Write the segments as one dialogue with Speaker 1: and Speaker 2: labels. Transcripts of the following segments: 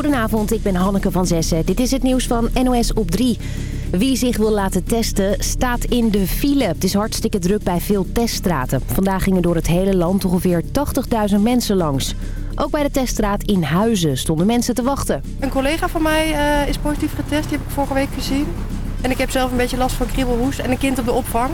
Speaker 1: Goedenavond, ik ben Hanneke van Zessen. Dit is het nieuws van NOS op 3. Wie zich wil laten testen, staat in de file. Het is hartstikke druk bij veel teststraten. Vandaag gingen door het hele land ongeveer 80.000 mensen langs. Ook bij de teststraat in Huizen stonden mensen te wachten.
Speaker 2: Een collega van mij uh, is positief getest, die heb ik vorige week gezien. En ik heb zelf een beetje last van kriebelhoes en een kind op de opvang.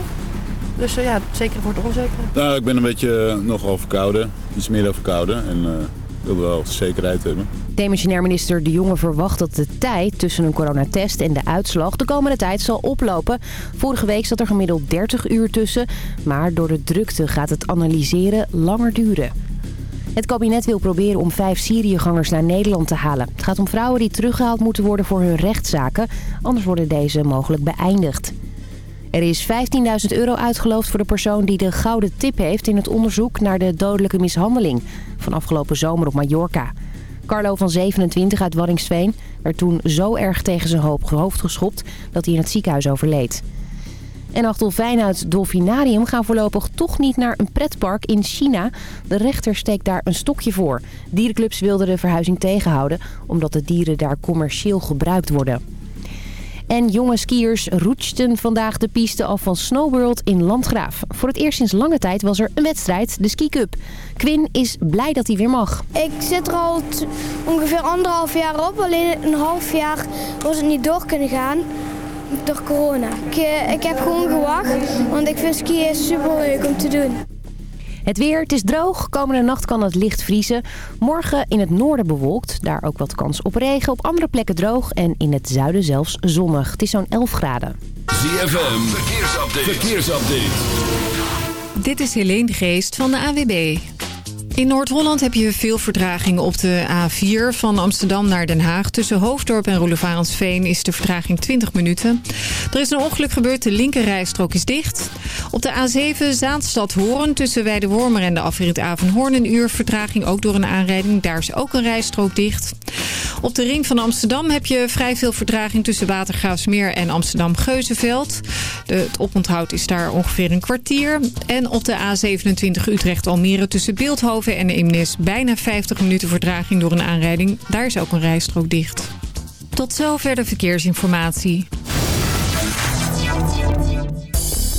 Speaker 2: Dus uh, ja, zeker voor het onzekere.
Speaker 3: Nou, ik ben een beetje uh, nogal verkouden. Iets meer dan verkouden. En wil wel zekerheid hebben.
Speaker 1: Demissionair minister De Jonge verwacht dat de tijd tussen een coronatest en de uitslag de komende tijd zal oplopen. Vorige week zat er gemiddeld 30 uur tussen, maar door de drukte gaat het analyseren langer duren. Het kabinet wil proberen om vijf Syriëgangers naar Nederland te halen. Het gaat om vrouwen die teruggehaald moeten worden voor hun rechtszaken. Anders worden deze mogelijk beëindigd. Er is 15.000 euro uitgeloofd voor de persoon die de gouden tip heeft... in het onderzoek naar de dodelijke mishandeling van afgelopen zomer op Mallorca. Carlo van 27 uit Waddinxveen werd toen zo erg tegen zijn hoofd geschopt... dat hij in het ziekenhuis overleed. En acht dolfijnen uit Dolfinarium gaan voorlopig toch niet naar een pretpark in China. De rechter steekt daar een stokje voor. Dierenclubs wilden de verhuizing tegenhouden... omdat de dieren daar commercieel gebruikt worden. En jonge skiers roetsten vandaag de piste af van Snowworld in Landgraaf. Voor het eerst sinds lange tijd was er een wedstrijd, de Ski Cup. Quinn is blij dat hij weer mag.
Speaker 4: Ik zit er al ongeveer anderhalf jaar op. Alleen een half jaar was het niet door kunnen gaan door corona. Ik, eh, ik heb gewoon gewacht, want ik vind skiën super leuk om te doen.
Speaker 1: Het weer, het is droog. Komende nacht kan het licht vriezen. Morgen in het noorden bewolkt. Daar ook wat kans op regen. Op andere plekken droog. En in het zuiden zelfs zonnig. Het is zo'n 11 graden.
Speaker 5: ZFM, verkeersupdate. verkeersupdate.
Speaker 6: Dit is Helene Geest van de AWB. In Noord-Holland heb je veel vertraging op de A4 van Amsterdam naar Den Haag. Tussen Hoofddorp en Roelevarensveen is de vertraging 20 minuten. Er is een ongeluk gebeurd, de linkerrijstrook is dicht. Op de A7 Zaanstad-Hoorn tussen Weidewormer en de afrit Avenhoorn een uur vertraging ook door een aanrijding. Daar is ook een rijstrook dicht. Op de ring van Amsterdam heb je vrij veel vertraging tussen Watergraafsmeer en Amsterdam-Geuzenveld. Het oponthoud is daar ongeveer een kwartier. En op de A27 Utrecht-Almere tussen Beeldhoven en Eemnes bijna 50 minuten vertraging door een aanrijding. Daar is ook een rijstrook dicht. Tot zover de verkeersinformatie.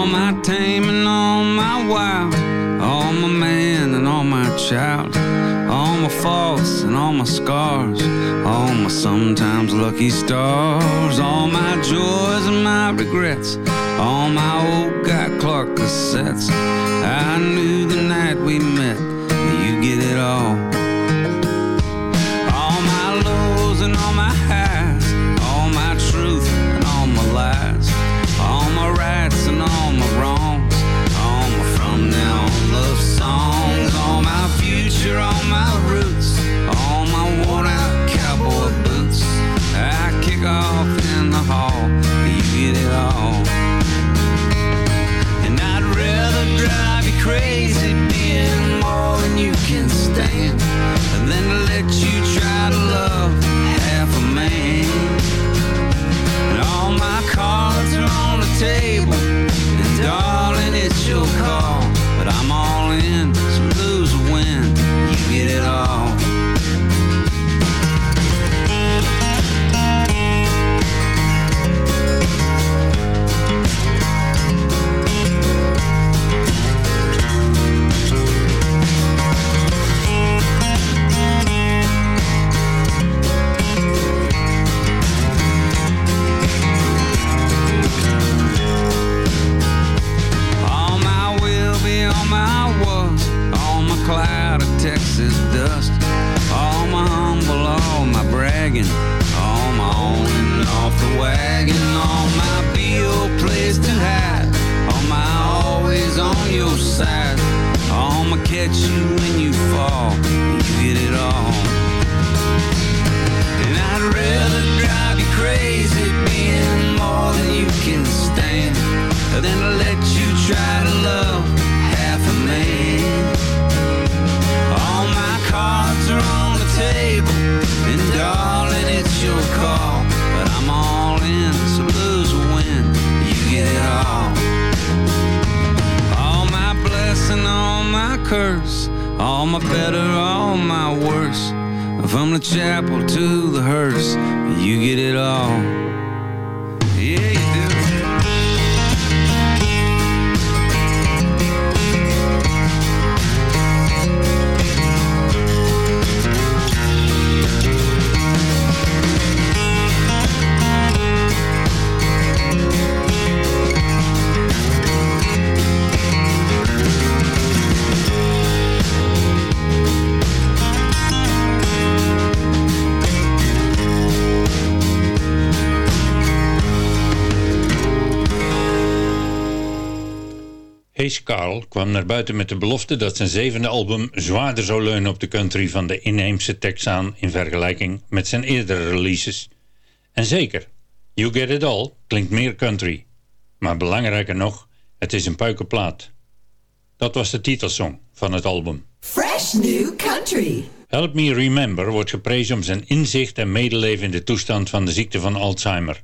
Speaker 7: All my tame and all my wild, all my man and all my child. All my faults and all my scars. All my sometimes lucky stars. All my joys and my regrets. All my old Guy Clark cassettes. I knew the night we met. You get it all future, all my roots All my worn out cowboy boots. I kick off in the hall You get it all. And I'd rather drive you crazy Being more than you can stand Than to let you your side. my catch you when you fall, you get it all. And I'd rather drive you crazy, being more than you can stand, than curse, all my better, all my worse. From the chapel to the hearse, you get it all.
Speaker 8: Hayes Carl kwam naar buiten met de belofte dat zijn zevende album zwaarder zou leunen op de country van de inheemse Texaan in vergelijking met zijn eerdere releases. En zeker, You Get It All klinkt meer country. Maar belangrijker nog, het is een puikenplaat. Dat was de titelsong van het album.
Speaker 9: Fresh New Country.
Speaker 8: Help Me Remember wordt geprezen om zijn inzicht en medeleven in de toestand van de ziekte van Alzheimer.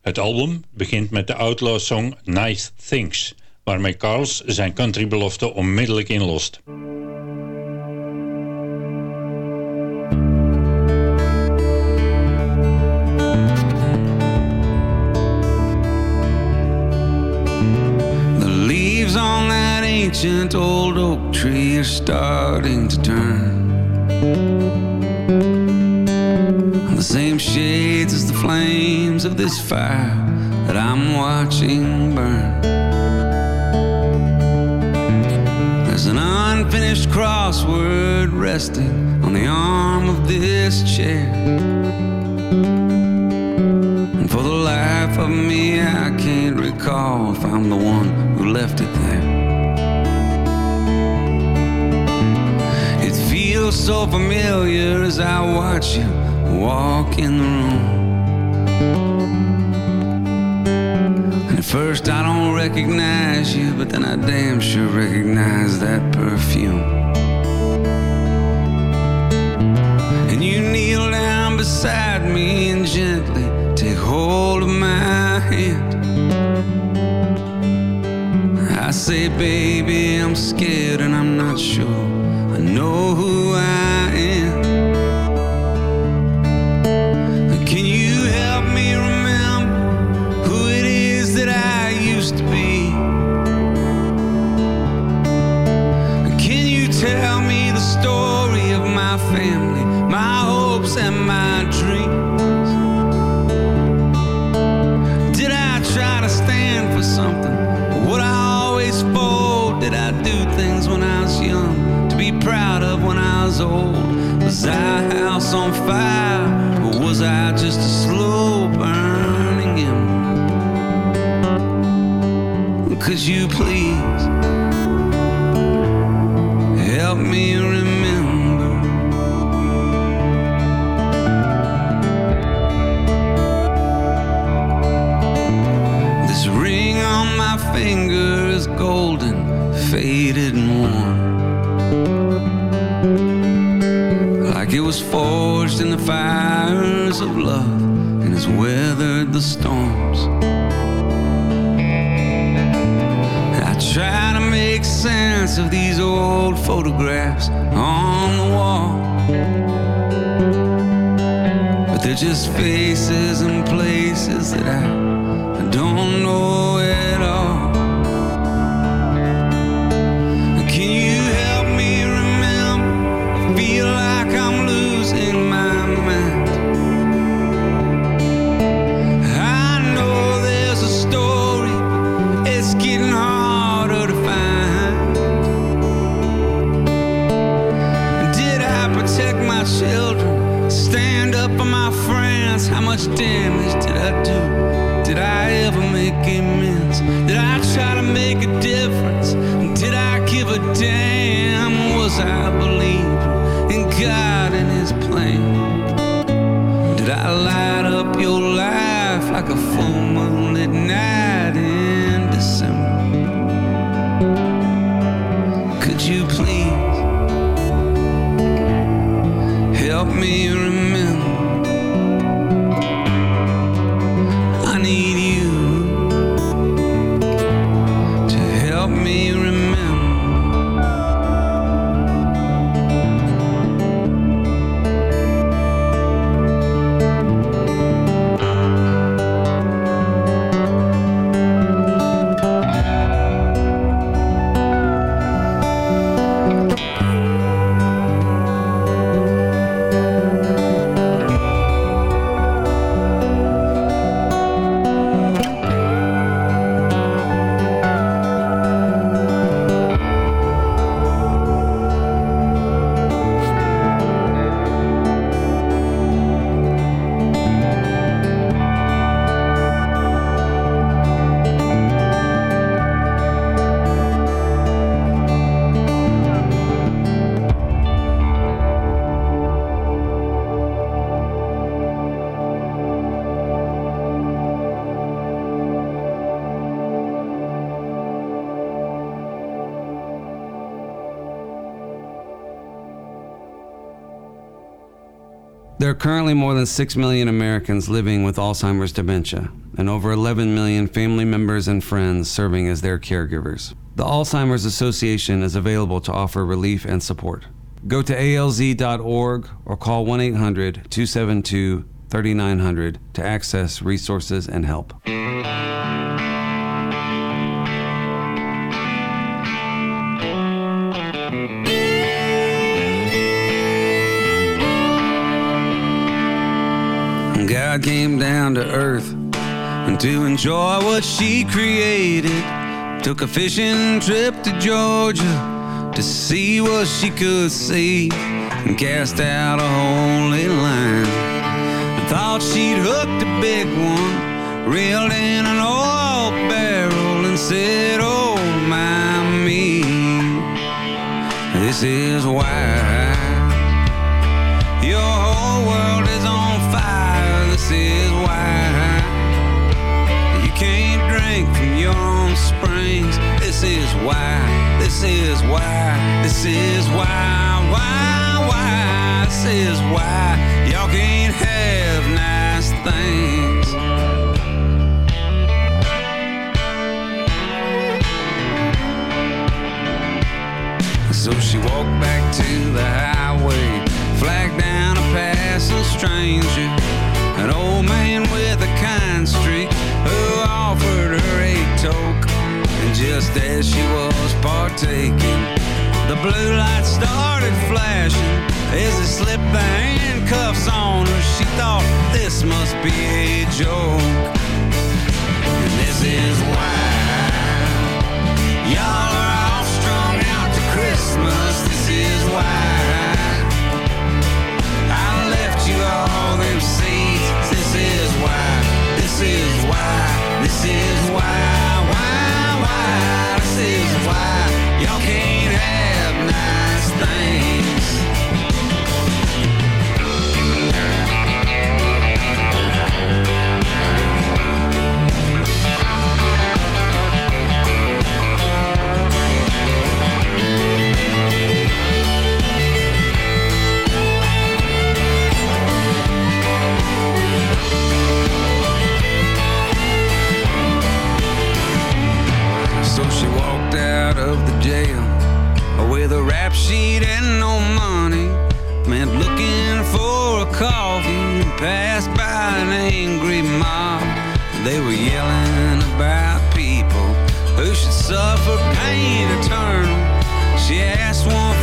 Speaker 8: Het album begint met de outlaw song Nice Things waarmee Carls zijn countrybelofte onmiddellijk inlost.
Speaker 7: The leaves on that ancient old oak tree are starting to turn. The same shades as the flames of this fire that I'm watching burn. Unfinished crossword resting on the arm of this chair. And for the life of me, I can't recall if I'm the one who left it there. It feels so familiar as I watch you walk in the room. At first I don't recognize you, but then I damn sure recognize that perfume. And you kneel down beside me and gently take hold of my hand. I say, baby, I'm scared and I'm not sure I know who I am. Our on fire? Or was I just a slow burning ember? Could you please help me remember? This ring on my finger is golden, faded and worn. Was forged in the fires of love and has weathered the storms. I try to make sense of these old photographs on the wall. But they're just faces and places that I, currently more than 6 million Americans living with Alzheimer's dementia, and over 11 million family members and friends serving as their caregivers. The Alzheimer's Association is available to offer relief and support. Go to alz.org or call 1 800 272 3900 to access resources and help. God came down to earth and to enjoy what she created. Took a fishing trip to Georgia to see what she could see and cast out a holy line. Thought she'd hooked a big one, reeled in an oil barrel and said, Oh my me, this is why is why you can't drink from your own springs. This is why. This is why. This is why. Why? Why? This is why y'all can't have nice things. So she walked back to the highway, flagged down a passing stranger, an old man with a kind streak who offered her a toke. And just as she was partaking, the blue light started flashing as they slipped the handcuffs on her. She thought this must be a joke, and this is why. Y'all are all strung out to Christmas. Y'all can't have nice things. Of the jail with a rap sheet and no money. Meant looking for a coffee passed by an angry mob. They were yelling about people who should suffer pain eternal. She asked one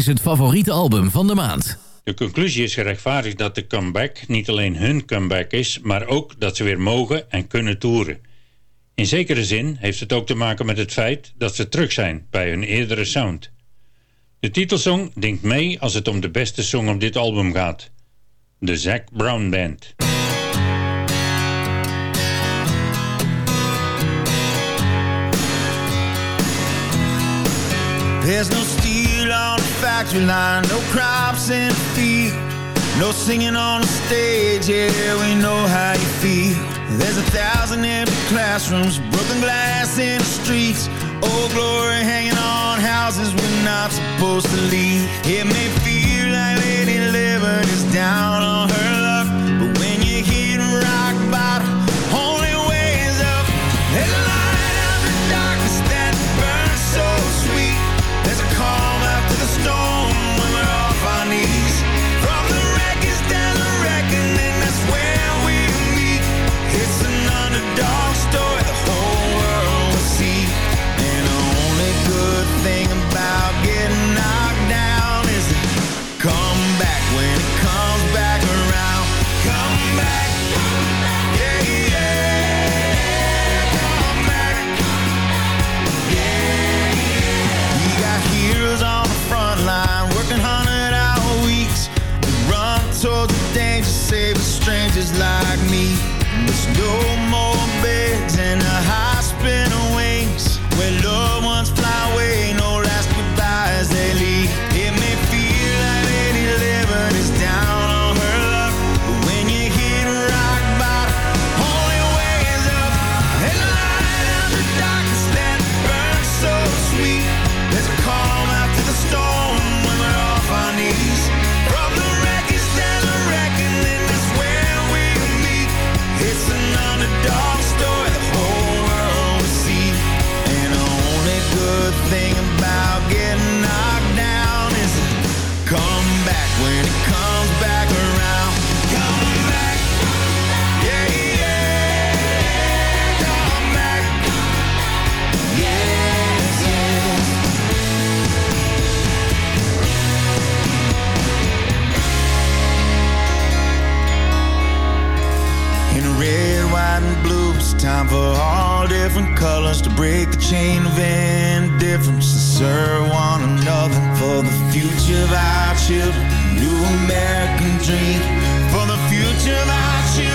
Speaker 7: is
Speaker 10: het favoriete album van de maand.
Speaker 8: De conclusie is gerechtvaardigd dat de comeback niet alleen hun comeback is, maar ook dat ze weer mogen en kunnen toeren. In zekere zin heeft het ook te maken met het feit dat ze terug zijn bij hun eerdere sound. De titelsong denkt mee als het om de beste song op dit album gaat. De Zac Brown Band.
Speaker 11: There's no factory line, no crops in the field, no singing on the stage, yeah, we know how you feel. There's a thousand empty classrooms, broken glass in the streets, old glory hanging on houses we're not supposed to leave. It may feel In red, white, and blue, it's time for all different colors to break the chain of indifference and serve one another for the future of our children. New American dream for the future of our children.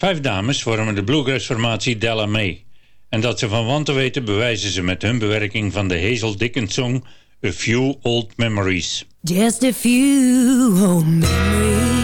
Speaker 8: Vijf dames vormen de bluegrass-formatie Della May. En dat ze van wanten weten bewijzen ze met hun bewerking van de Hazel Dickens song A Few Old Memories.
Speaker 12: Just a few old memories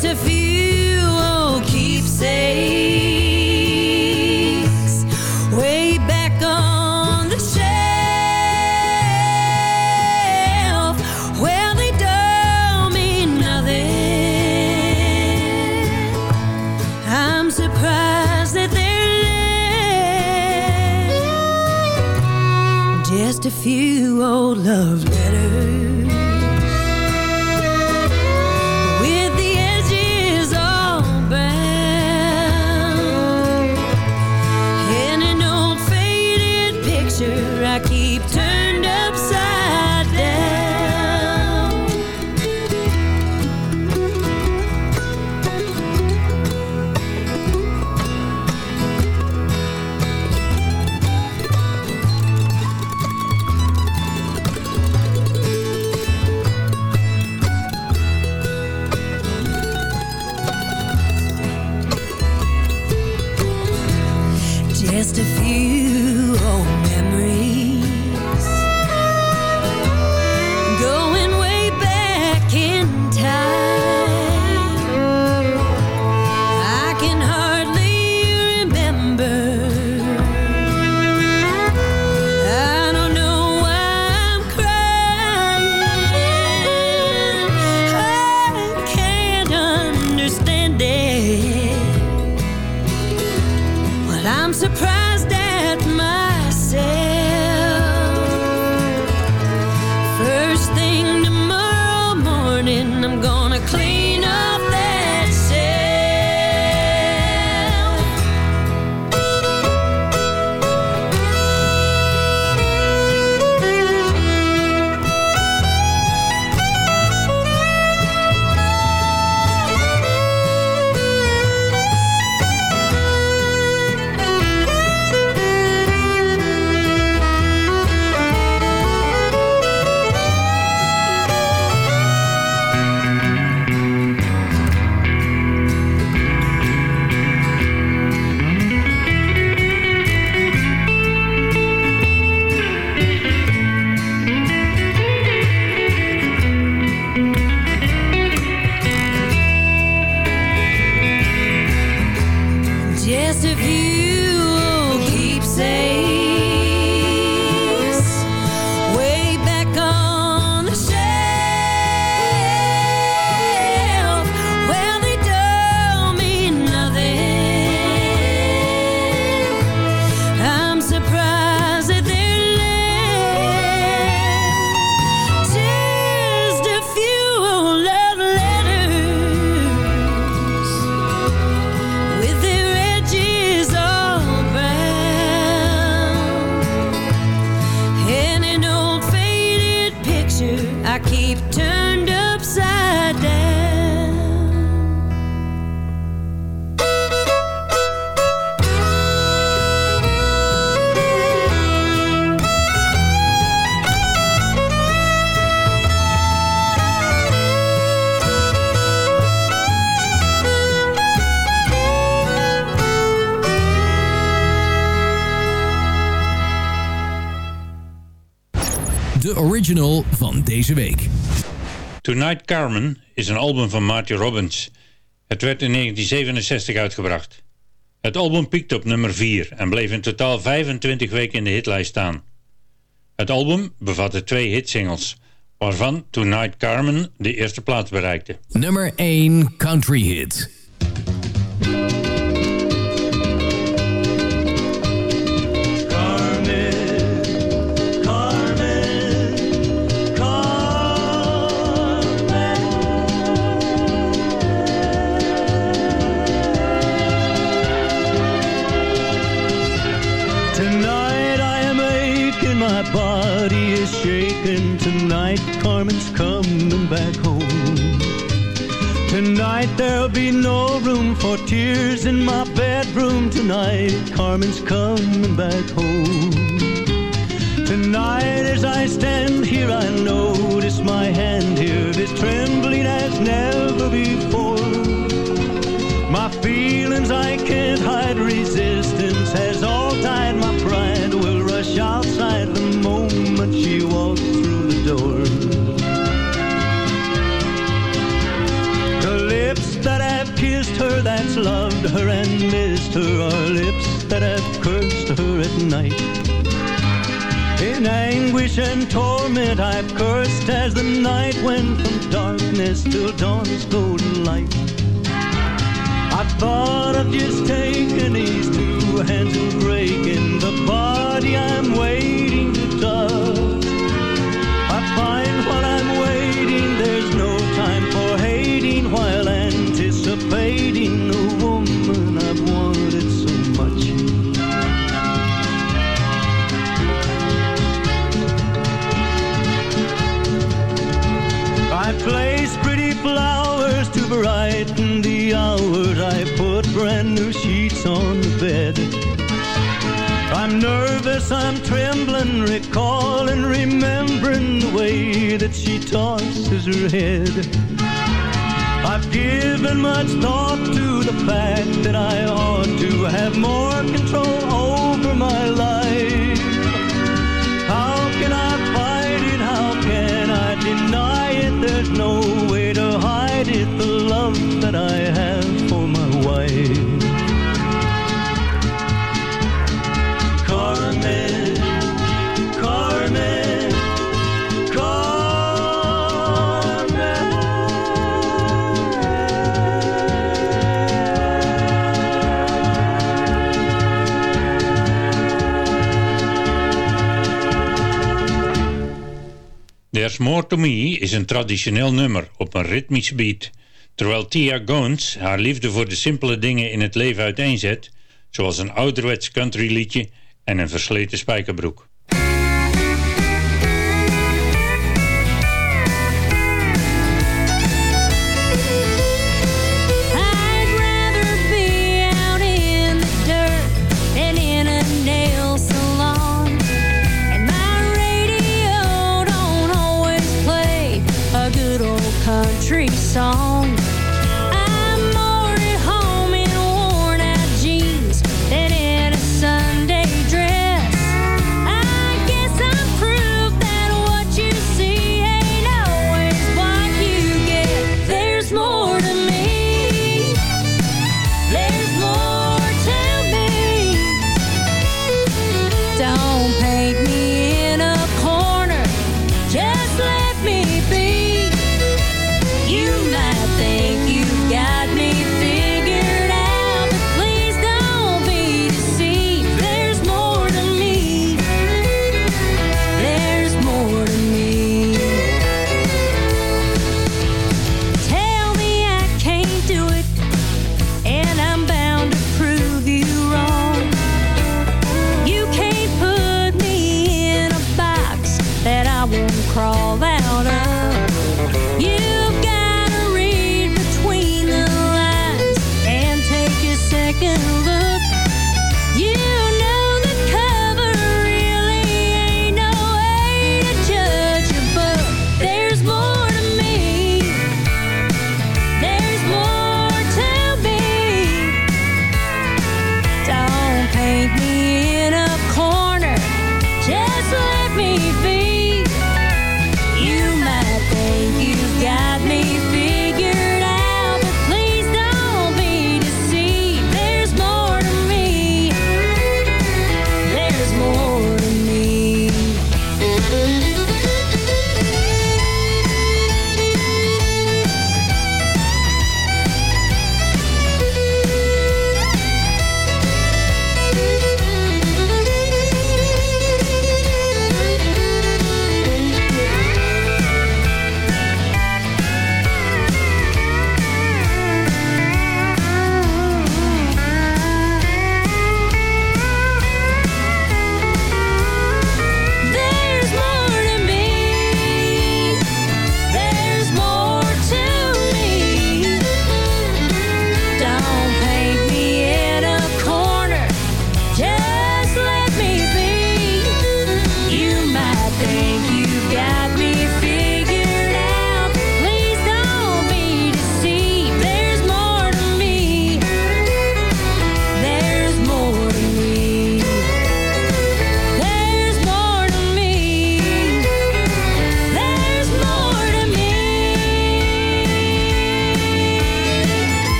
Speaker 12: Just a few old keepsakes Way back on the shelf Well, they don't mean nothing. I'm surprised that they're left Just a few old love letters
Speaker 10: deze week.
Speaker 8: Tonight Carmen is een album van Marty Robbins. Het werd in 1967 uitgebracht. Het album piekte op nummer 4 en bleef in totaal 25 weken in de hitlijst staan. Het album bevatte twee hitsingles, waarvan Tonight Carmen de eerste plaats bereikte.
Speaker 10: Nummer 1 Country Hit.
Speaker 13: Tonight there'll be no room for tears in my bedroom. Tonight Carmen's coming back home. Tonight as I stand here, I notice my hand here is trembling as never before. My feelings I can't hide, resistance has all died. My pride will rush outside her, that's loved her and missed her, are lips that have cursed her at night. In anguish and torment, I've cursed as the night went from darkness till dawn's golden light. I thought of just taking these two hands and breaking the body I'm waiting to touch. I find while I'm waiting, there's no time for hating while fading the woman I've wanted so much. I place pretty flowers to brighten the hours. I put brand new sheets on the bed. I'm nervous, I'm trembling, recalling, remembering the way that she tosses her head not given much thought to the fact that I ought to have more control over my life. How can I fight it? How can I deny it? There's no way to hide it. The love that I
Speaker 12: There's More To Me is een traditioneel nummer op een ritmisch beat. Terwijl Tia Gones haar liefde voor de simpele dingen in het leven uiteenzet... zoals een ouderwets countryliedje en een versleten spijkerbroek.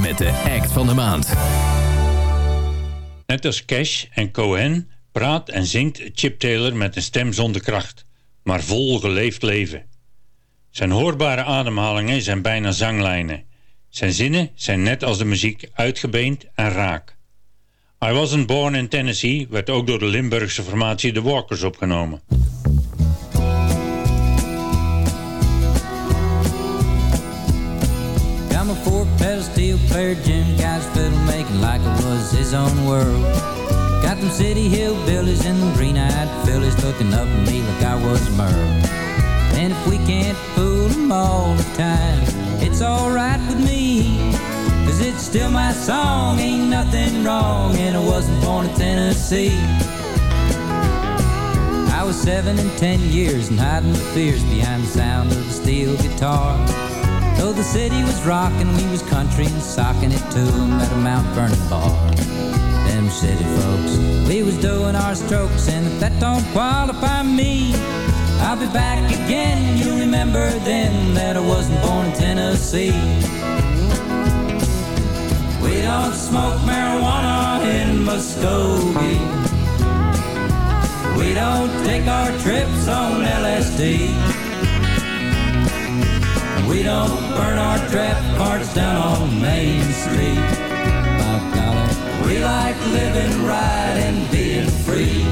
Speaker 10: Met de act van de maand.
Speaker 12: Net als Cash en Cohen praat en zingt Chip Taylor met een stem zonder kracht, maar vol geleefd leven. Zijn hoorbare ademhalingen zijn bijna zanglijnen. Zijn zinnen zijn net als de muziek uitgebeend en raak. I Wasn't Born in Tennessee werd ook door de Limburgse formatie The Walkers opgenomen.
Speaker 14: A. heard Jim Couch fiddle making like it was his own world. Got them city hillbillies and them green-eyed fillies looking up at me like I was Merle. And if we can't fool them all the time, it's alright with me. Cause it's still my song, ain't nothing wrong, and I wasn't born in Tennessee. I was seven and ten years and hiding the fears behind the sound of the steel guitar. Though the city was rocking, we was country and socking it to 'em at a Mount Vernon bar. Them city folks, we was doing our strokes, and if that don't qualify me, I'll be back again. You'll remember then that I wasn't born in Tennessee. We don't smoke marijuana in Muskogee. We don't take our trips on LSD. We don't burn our trap carts down on Main Street. By golly, we like living right and being free.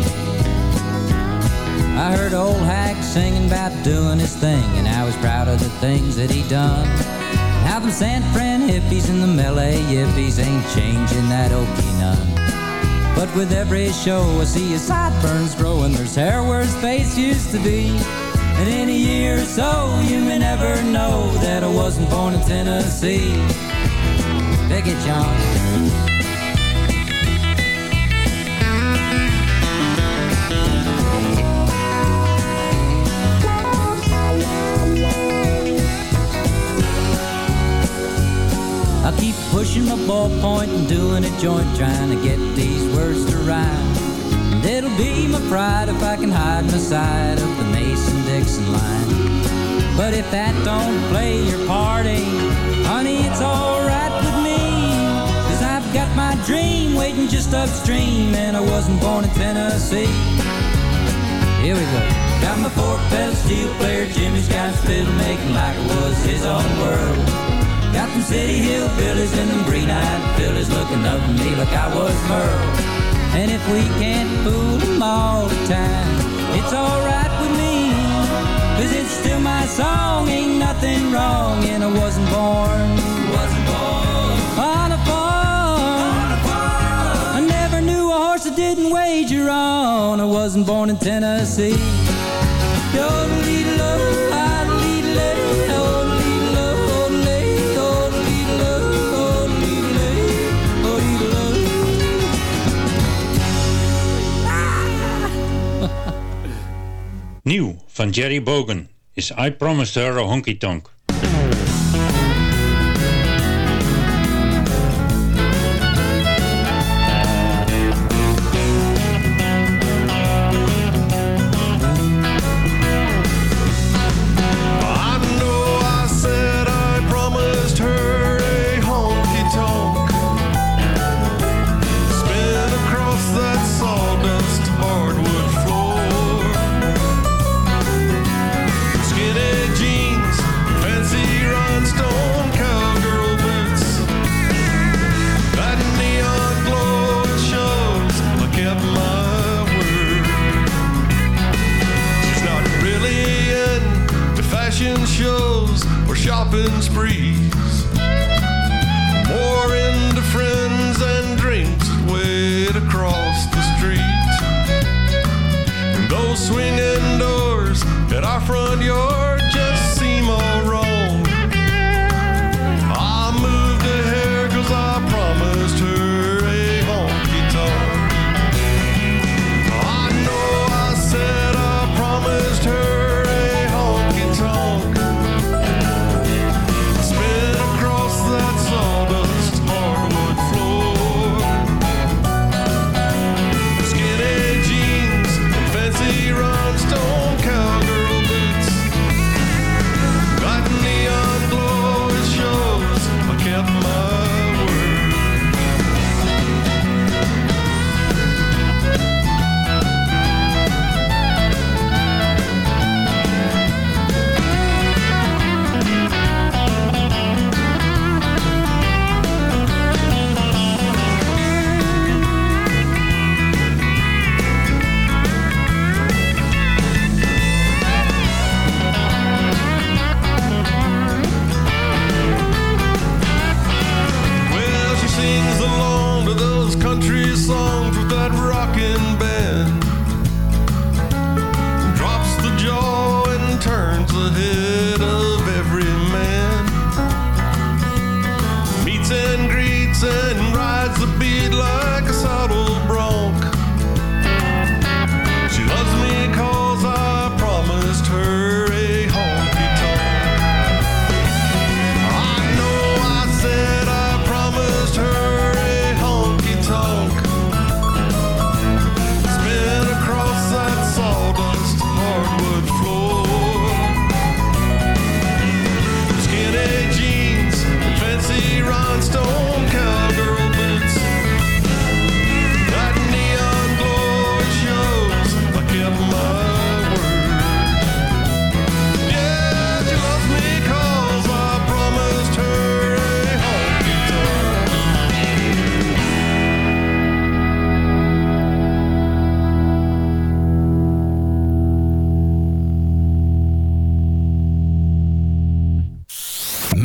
Speaker 14: I heard old Hack singing about doing his thing, and I was proud of the things that he done. How them San Fran hippies and them LA yippies ain't changing that okie none. But with every show, I see his sideburns growing. There's hair where his face used to be. In a year or so, you may never know that I wasn't born in Tennessee. Pick it, John. I'll keep pushing my ballpoint and doing a joint, trying to get these words to rhyme. And it'll be my pride if I can hide my side of the Mason-Dixon line. But if that don't play your party, honey, it's alright with me. Cause I've got my dream waiting just upstream, and I wasn't born in Tennessee. Here we go. Got my four pedal steel player, Jimmy's got his fiddle making like it was his own world. Got them city hillbillies and them green-eyed fillies looking up at me like I was Merle. And if we can't fool them all the time, it's alright with me. My song, ain't nothing wrong, and I wasn't born. Wasn't born on a farm. On a farm. I never knew a horse I didn't wager on. I wasn't born in Tennessee.
Speaker 15: Nieuw van Jerry Bogan is I Promised Her a Honky Tonk.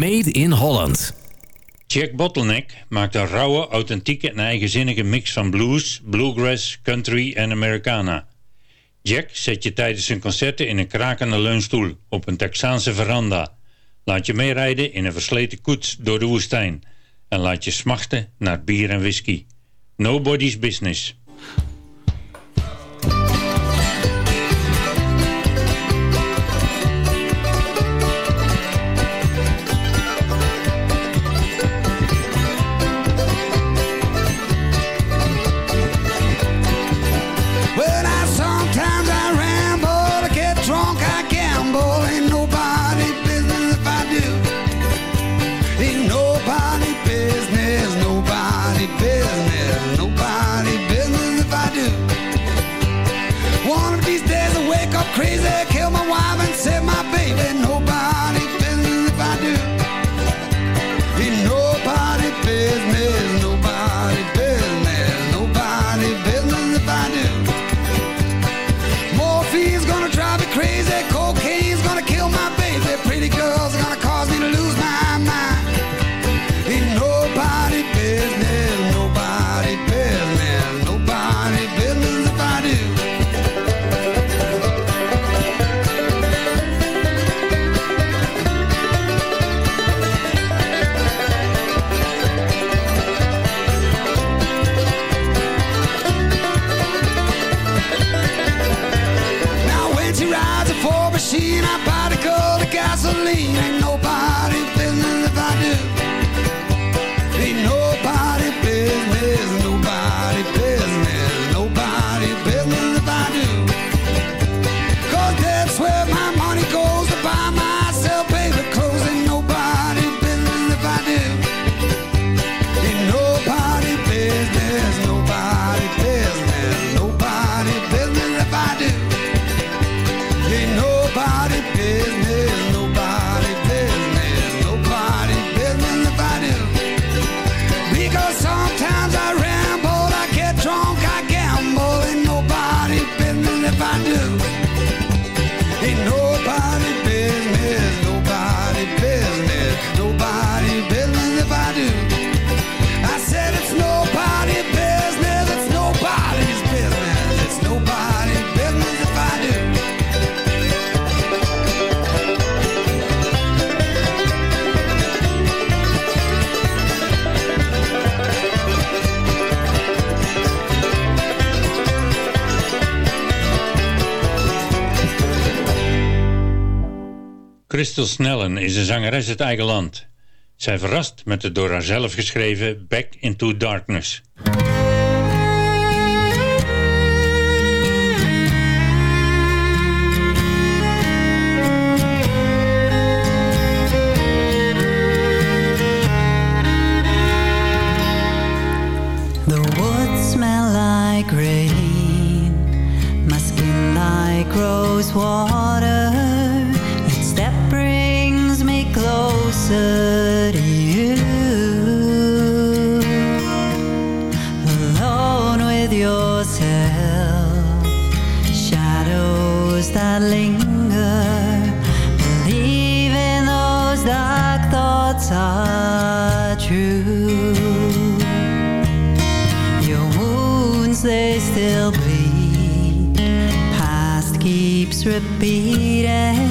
Speaker 10: Made in Holland.
Speaker 8: Jack Bottleneck maakt een rauwe, authentieke en eigenzinnige mix van blues, bluegrass, country en Americana. Jack zet je tijdens een concerten in een krakende leunstoel op een Texaanse veranda. Laat je meerijden in een versleten koets door de woestijn. En laat je smachten naar bier en whisky. Nobody's business.
Speaker 16: there's no
Speaker 8: Crystal Snellen is een zangeres uit eigen land. Zij verrast met het door haarzelf geschreven Back into Darkness.
Speaker 17: was repeating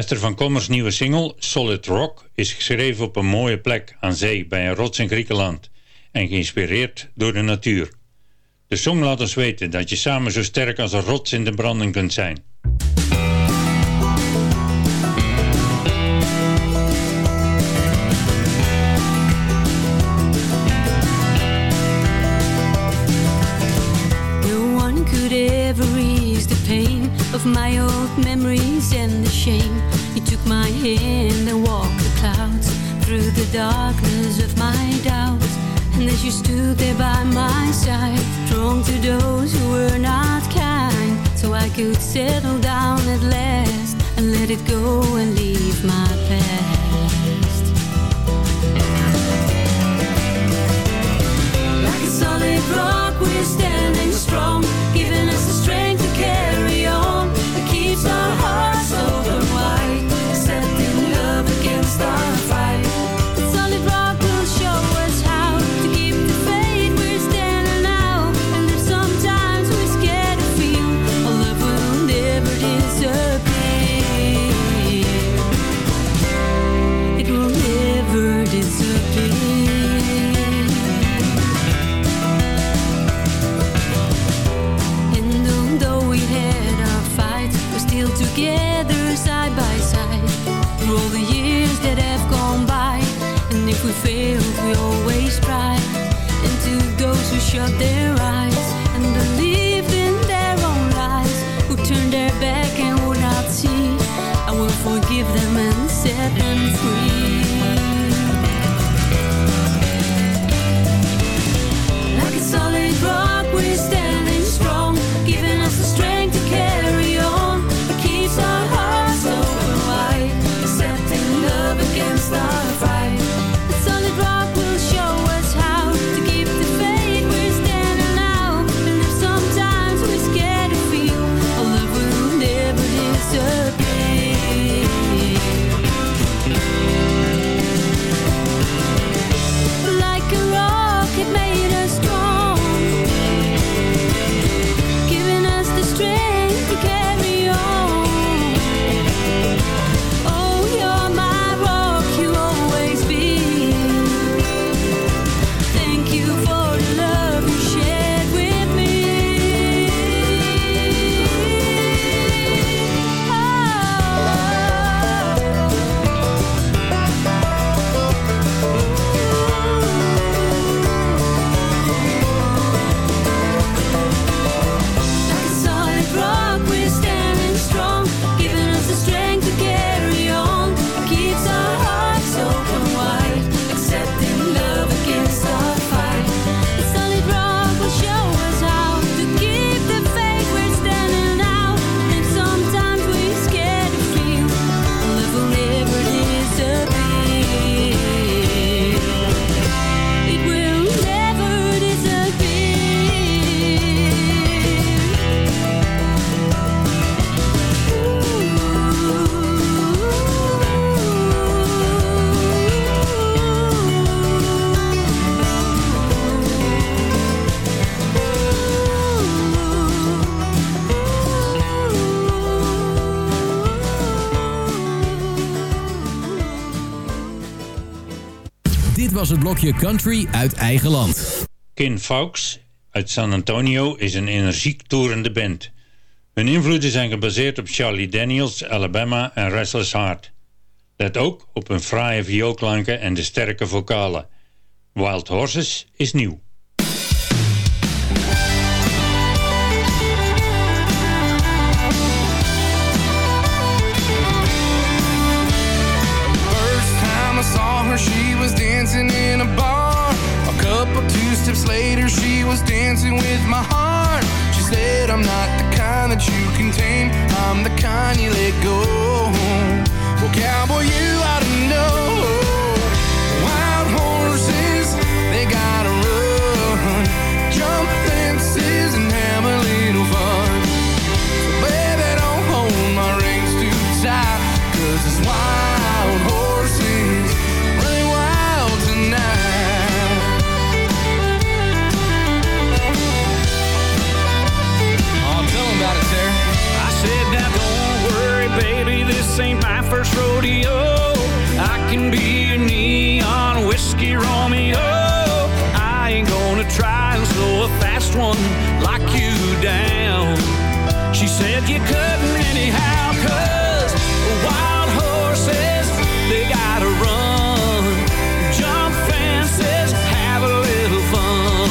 Speaker 8: Esther van Kommers nieuwe single Solid Rock is geschreven op een mooie plek aan zee bij een rots in Griekenland en geïnspireerd door de natuur. De song laat ons weten dat je samen zo sterk als een rots in de branding kunt zijn.
Speaker 12: shame. You took my hand and walked the clouds through the darkness of my doubts. And as you stood there by my side, strong to those who were not kind, so I could settle down at last and let it go and leave my past. Like a solid rock, we're standing strong. You're
Speaker 10: there was het blokje Country uit eigen land.
Speaker 8: Kin Fawkes uit San Antonio is een energiek toerende band. Hun invloeden zijn gebaseerd op Charlie Daniels, Alabama en Restless Heart. Let ook op hun fraaie vioolklanken en de sterke vocalen. Wild Horses is nieuw.
Speaker 18: Dancing with my heart. She said, I'm not the kind that you can tame, I'm the kind you let go. Well, cowboy, you ought to know.
Speaker 7: First rodeo. I can be your neon whiskey Romeo. I ain't gonna try and slow a fast one like you down. She said you couldn't anyhow, cause wild horses, they gotta run. Jump fences, have a little fun.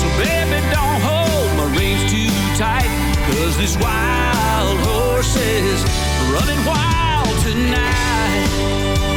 Speaker 7: So baby, don't hold my reins too tight, cause this wild horse is running wild tonight.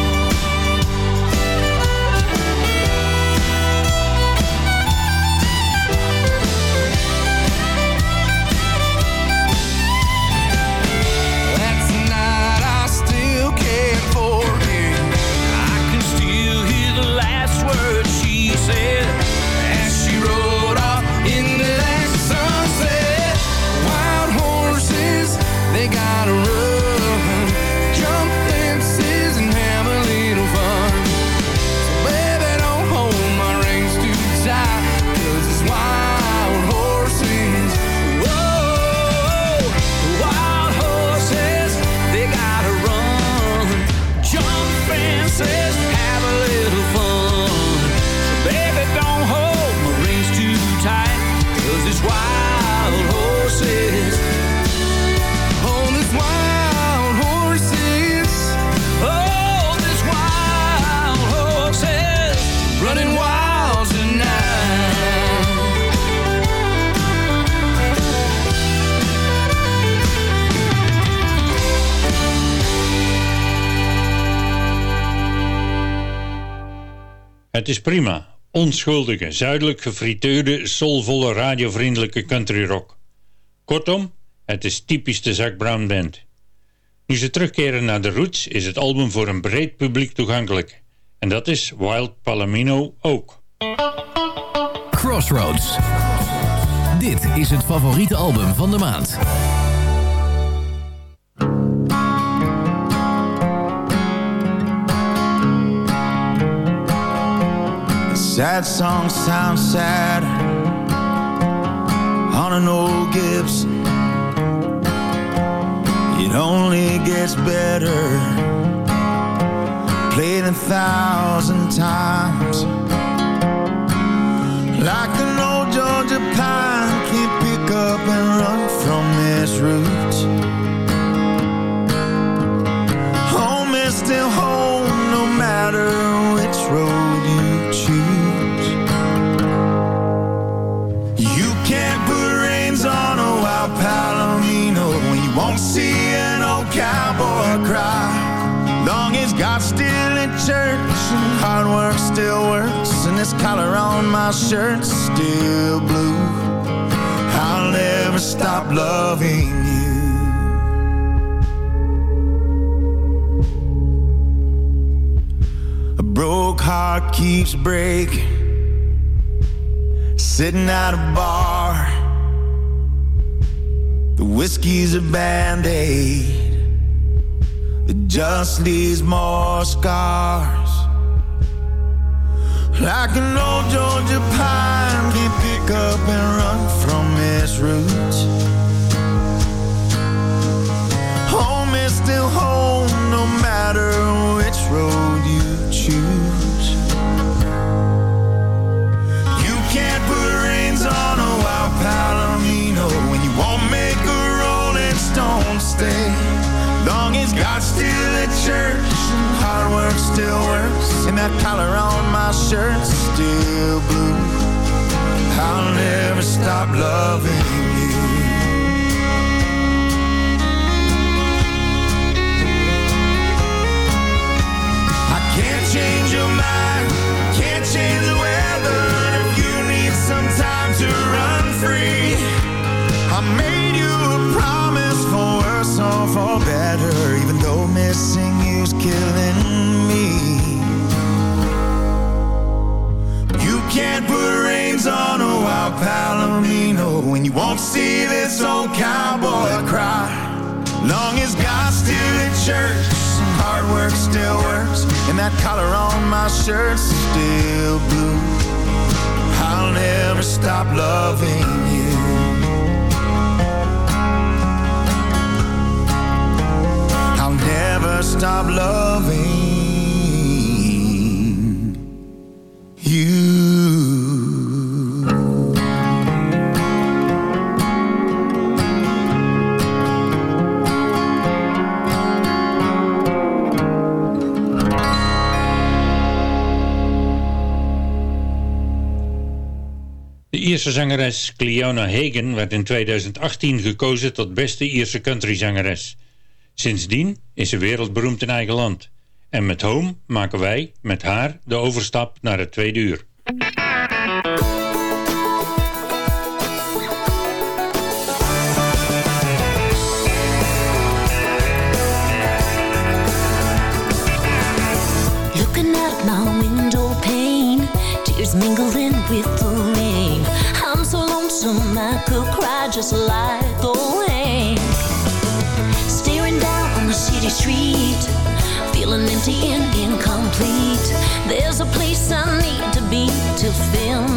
Speaker 8: Het is prima. Onschuldige, zuidelijk gefrituurde, soulvolle, radiovriendelijke country rock. Kortom, het is typisch de Zac Brown Band. Nu ze terugkeren naar de roots is het album voor een breed publiek toegankelijk. En dat is Wild Palomino ook.
Speaker 10: Crossroads. Dit is het favoriete album van de maand.
Speaker 11: Sad songs sound sad on an old Gibson. It only gets better. Played a thousand times. Like an old Georgia pine, can't pick up and run from this roots. Home is still home, and hard work still works, and this collar on my shirt's still blue. I'll never stop loving you. A broke heart keeps breaking. Sitting at a bar. The whiskey's a band-aid just leaves more scars. Like an old Georgia pine, we pick up and run from its roots. Home is still home, no matter which road you choose. You can't put reins on a wild palomino when you won't make a rolling stone stay. Long as God's still at church, hard work still works, and that collar on my shirt's still blue. I'll never stop loving you. that collar on my shirt's still blue. I'll never stop loving you.
Speaker 8: I'll never stop loving you. Ierse zangeres Cleona Hagen werd in 2018 gekozen tot beste Ierse countryzangeres. Sindsdien is ze wereldberoemd in eigen land. En met Home maken wij met haar de overstap naar het tweede uur.
Speaker 19: Window tears mingling with lonesome I could cry just like old Hank Staring down on the city street Feeling empty and incomplete. There's a place I need to be to
Speaker 5: feel